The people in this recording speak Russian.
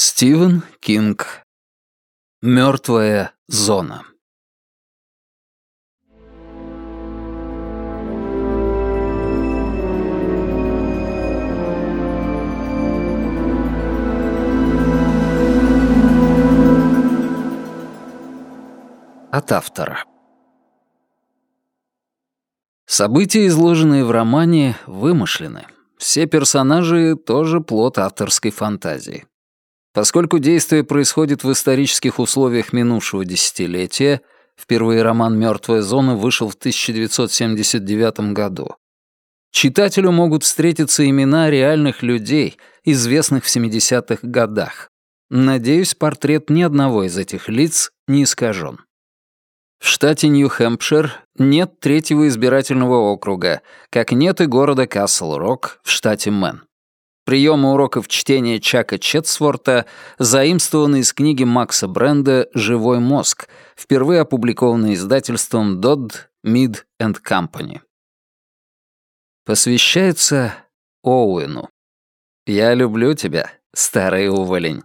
Стивен Кинг. Мертвая зона. От автора. События, изложенные в романе, вымышлены. Все персонажи тоже плод авторской фантазии. Поскольку действие происходит в исторических условиях минувшего десятилетия, впервые роман «Мертвая зона» вышел в 1979 году, читателю могут встретиться имена реальных людей, известных в 70-х годах. Надеюсь, портрет ни одного из этих лиц не искажен. В штате Нью-Хэмпшир нет третьего избирательного округа, как нет и города Касл-Рок в штате Мэн. Приемы уроков чтения Чака Четсворта заимствованы из книги Макса Бренда «Живой мозг», впервые опубликованной издательством Dodd, Mid and Company. Посвящается Оуэну. «Я люблю тебя, старый уволень».